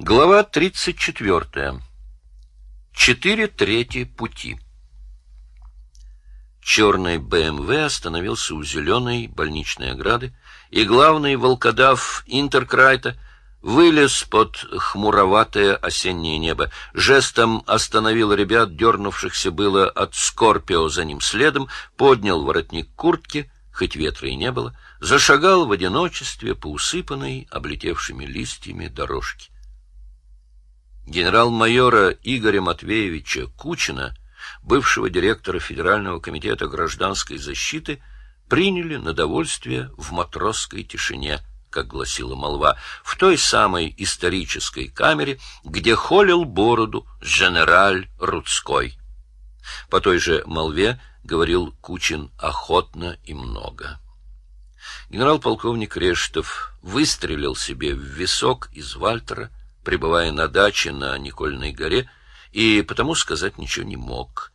Глава 34. Четыре трети пути. Черный БМВ остановился у зеленой больничной ограды, и главный волкодав Интеркрайта вылез под хмуроватое осеннее небо, жестом остановил ребят, дернувшихся было от Скорпио за ним следом, поднял воротник куртки, хоть ветра и не было, зашагал в одиночестве по усыпанной, облетевшими листьями дорожке генерал-майора Игоря Матвеевича Кучина, бывшего директора Федерального комитета гражданской защиты, приняли на довольствие в матросской тишине, как гласила молва, в той самой исторической камере, где холил бороду генераль Рудской. По той же молве говорил Кучин охотно и много. Генерал-полковник Рештов выстрелил себе в висок из Вальтера, пребывая на даче на Никольной горе, и потому сказать ничего не мог.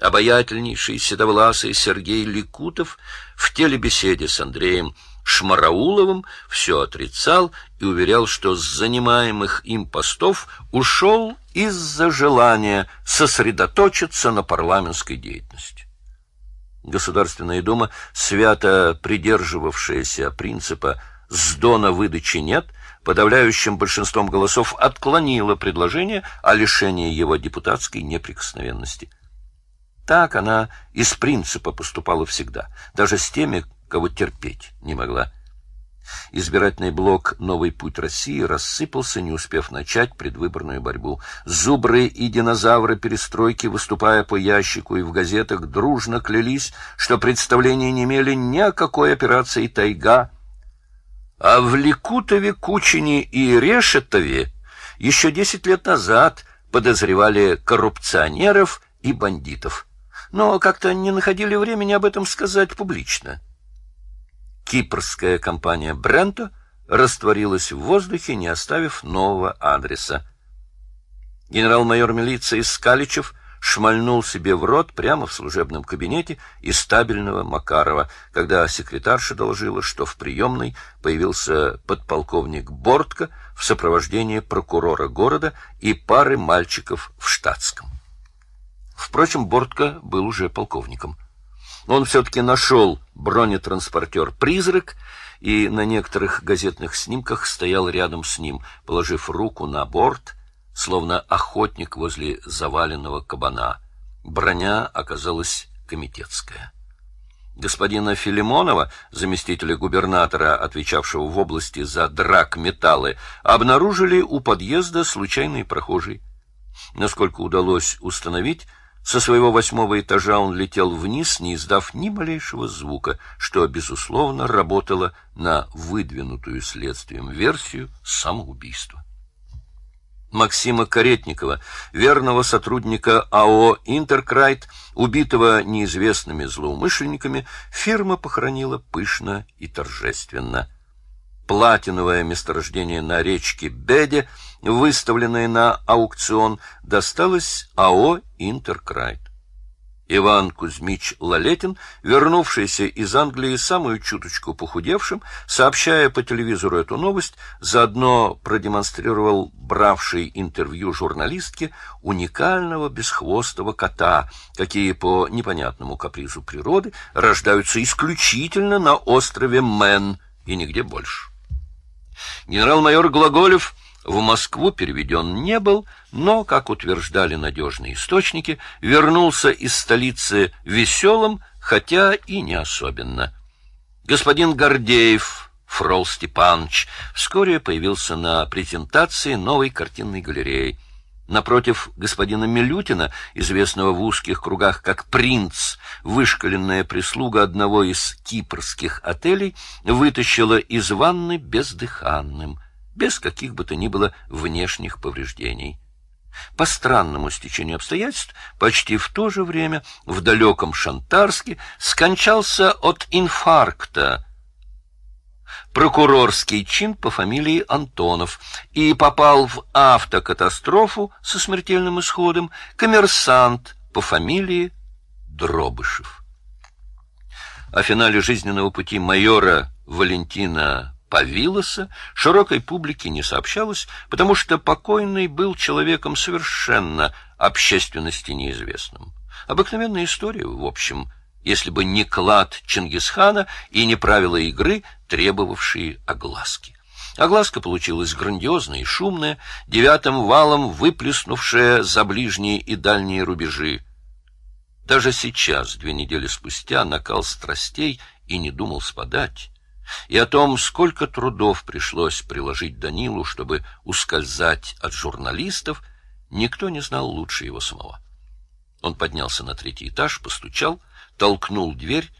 Обаятельнейший седовласый Сергей Ликутов в телебеседе с Андреем Шмарауловым все отрицал и уверял, что с занимаемых им постов ушел из-за желания сосредоточиться на парламентской деятельности. Государственная дума, свято придерживавшаяся принципа «с дона выдачи нет», подавляющим большинством голосов отклонила предложение о лишении его депутатской неприкосновенности. Так она из принципа поступала всегда, даже с теми, кого терпеть не могла. Избирательный блок «Новый путь России» рассыпался, не успев начать предвыборную борьбу. Зубры и динозавры перестройки, выступая по ящику и в газетах, дружно клялись, что представления не имели ни о какой операции «Тайга», а в Ликутове, Кучине и Решетове еще десять лет назад подозревали коррупционеров и бандитов, но как-то не находили времени об этом сказать публично. Кипрская компания «Бренто» растворилась в воздухе, не оставив нового адреса. Генерал-майор милиции Скаличев шмальнул себе в рот прямо в служебном кабинете из стабильного Макарова, когда секретарша доложила, что в приемной появился подполковник Бортко в сопровождении прокурора города и пары мальчиков в штатском. Впрочем, Бортко был уже полковником. Он все-таки нашел бронетранспортер «Призрак», и на некоторых газетных снимках стоял рядом с ним, положив руку на борт — словно охотник возле заваленного кабана. Броня оказалась комитетская. Господина Филимонова, заместителя губернатора, отвечавшего в области за драк металлы, обнаружили у подъезда случайные прохожие. Насколько удалось установить, со своего восьмого этажа он летел вниз, не издав ни малейшего звука, что, безусловно, работало на выдвинутую следствием версию самоубийства. Максима Каретникова, верного сотрудника АО «Интеркрайт», убитого неизвестными злоумышленниками, фирма похоронила пышно и торжественно. Платиновое месторождение на речке Беде, выставленное на аукцион, досталось АО «Интеркрайт». Иван Кузьмич Лалетин, вернувшийся из Англии самую чуточку похудевшим, сообщая по телевизору эту новость, заодно продемонстрировал бравший интервью журналистке уникального бесхвостого кота, какие по непонятному капризу природы рождаются исключительно на острове Мэн и нигде больше. Генерал-майор Глаголев в Москву переведен не был, но, как утверждали надежные источники, вернулся из столицы веселым, хотя и не особенно. Господин Гордеев, Фрол Степанович, вскоре появился на презентации новой картинной галереи. Напротив господина Милютина, известного в узких кругах как принц, вышкаленная прислуга одного из кипрских отелей вытащила из ванны бездыханным – без каких бы то ни было внешних повреждений. По странному стечению обстоятельств, почти в то же время в далеком Шантарске скончался от инфаркта прокурорский чин по фамилии Антонов и попал в автокатастрофу со смертельным исходом коммерсант по фамилии Дробышев. О финале жизненного пути майора Валентина Павилоса широкой публике не сообщалось, потому что покойный был человеком совершенно общественности неизвестным. Обыкновенная история, в общем, если бы не клад Чингисхана и не правила игры, требовавшие огласки. Огласка получилась грандиозная и шумная, девятым валом выплеснувшая за ближние и дальние рубежи. Даже сейчас, две недели спустя, накал страстей и не думал спадать. И о том, сколько трудов пришлось приложить Данилу, чтобы ускользать от журналистов, никто не знал лучше его самого. Он поднялся на третий этаж, постучал, толкнул дверь.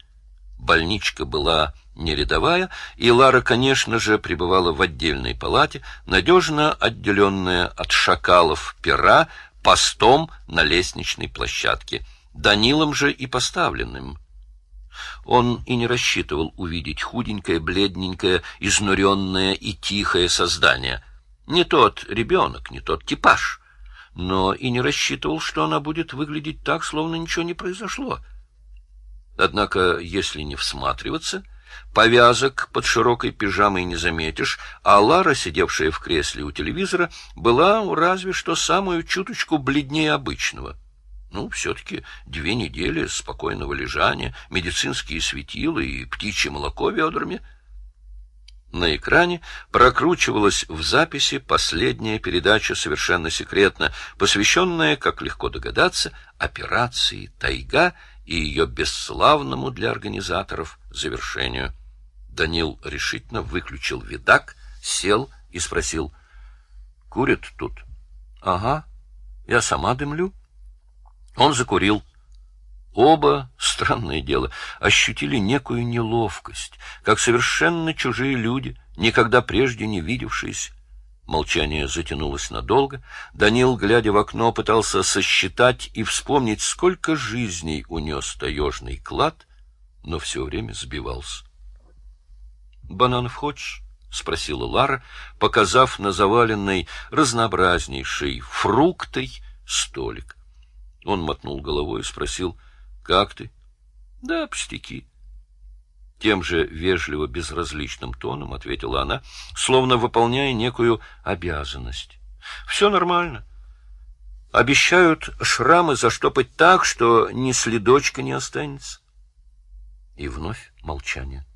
Больничка была не рядовая, и Лара, конечно же, пребывала в отдельной палате, надежно отделенная от шакалов пера постом на лестничной площадке, Данилом же и поставленным. Он и не рассчитывал увидеть худенькое, бледненькое, изнуренное и тихое создание. Не тот ребенок, не тот типаж но и не рассчитывал, что она будет выглядеть так, словно ничего не произошло. Однако, если не всматриваться, повязок под широкой пижамой не заметишь, а Лара, сидевшая в кресле у телевизора, была разве что самую чуточку бледнее обычного. Ну, все-таки две недели спокойного лежания, медицинские светила и птичье молоко ведрами — на экране прокручивалась в записи последняя передача совершенно секретно, посвященная, как легко догадаться, операции «Тайга» и ее бесславному для организаторов завершению. Данил решительно выключил видак, сел и спросил. — Курят тут? — Ага. Я сама дымлю. Он закурил. Оба, странное дело, ощутили некую неловкость, как совершенно чужие люди, никогда прежде не видевшиеся. Молчание затянулось надолго. Данил, глядя в окно, пытался сосчитать и вспомнить, сколько жизней унес таежный клад, но все время сбивался. — Бананов хочешь? — спросила Лара, показав на заваленный разнообразнейший фруктой столик. Он мотнул головой и спросил — как ты? Да, пустяки. Тем же вежливо безразличным тоном ответила она, словно выполняя некую обязанность. Все нормально. Обещают шрамы заштопать так, что ни следочка не останется. И вновь молчание.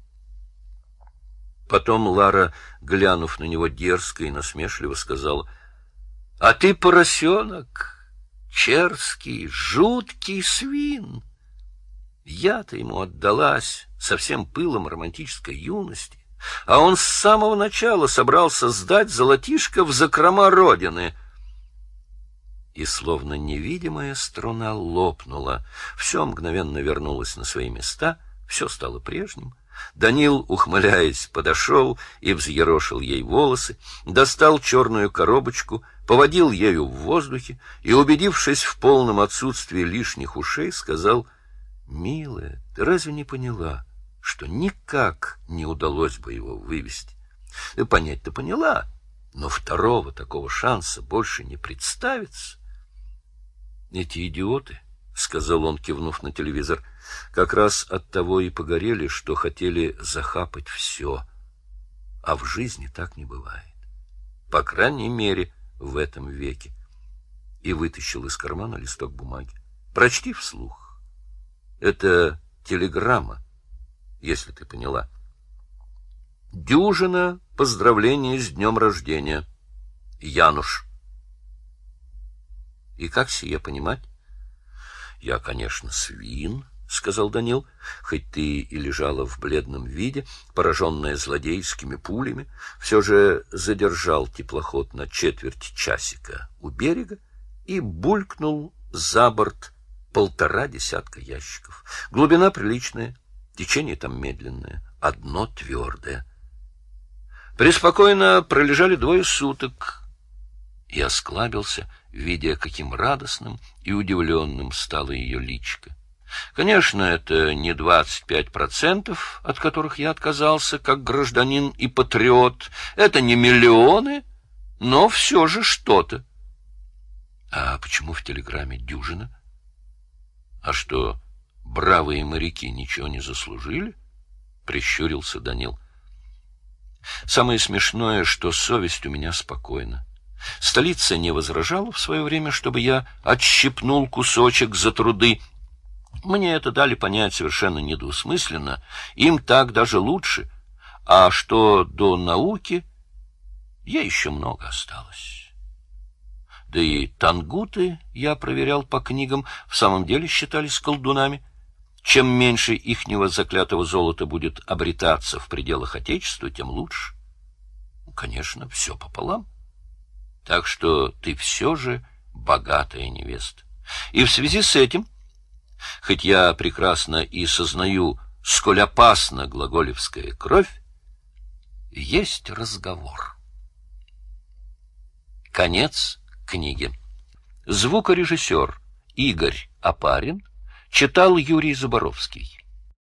Потом Лара, глянув на него дерзко и насмешливо, сказала, — А ты поросенок, черский, жуткий свин. Я-то ему отдалась со всем пылом романтической юности, а он с самого начала собрался сдать золотишко в закрома родины. И словно невидимая струна лопнула, все мгновенно вернулось на свои места, все стало прежним. Данил, ухмыляясь, подошел и взъерошил ей волосы, достал черную коробочку, поводил ею в воздухе и, убедившись в полном отсутствии лишних ушей, сказал — Милая, ты разве не поняла, что никак не удалось бы его вывести? Понять-то поняла, но второго такого шанса больше не представится. Эти идиоты, — сказал он, кивнув на телевизор, — как раз от того и погорели, что хотели захапать все. А в жизни так не бывает. По крайней мере, в этом веке. И вытащил из кармана листок бумаги. Прочти вслух. Это телеграмма, если ты поняла. Дюжина поздравлений с днем рождения. Януш. И как сие понимать? Я, конечно, свин, — сказал Данил, — хоть ты и лежала в бледном виде, пораженная злодейскими пулями, все же задержал теплоход на четверть часика у берега и булькнул за борт полтора десятка ящиков. Глубина приличная, течение там медленное, одно твердое. Преспокойно пролежали двое суток. И осклабился, видя, каким радостным и удивленным стало ее личко. Конечно, это не двадцать пять процентов, от которых я отказался, как гражданин и патриот. Это не миллионы, но все же что-то. А почему в телеграмме дюжина? А что, бравые моряки ничего не заслужили? Прищурился Данил. Самое смешное, что совесть у меня спокойна. Столица не возражала в свое время, чтобы я отщипнул кусочек за труды. Мне это дали понять совершенно недвусмысленно. Им так даже лучше. А что до науки, я еще много осталось. Да и тангуты, я проверял по книгам, в самом деле считались колдунами. Чем меньше ихнего заклятого золота будет обретаться в пределах Отечества, тем лучше. Конечно, все пополам. Так что ты все же богатая невеста. И в связи с этим, хоть я прекрасно и сознаю, сколь опасна глаголевская кровь, есть разговор. Конец книги. Звукорежиссер Игорь Апарин читал Юрий Заборовский.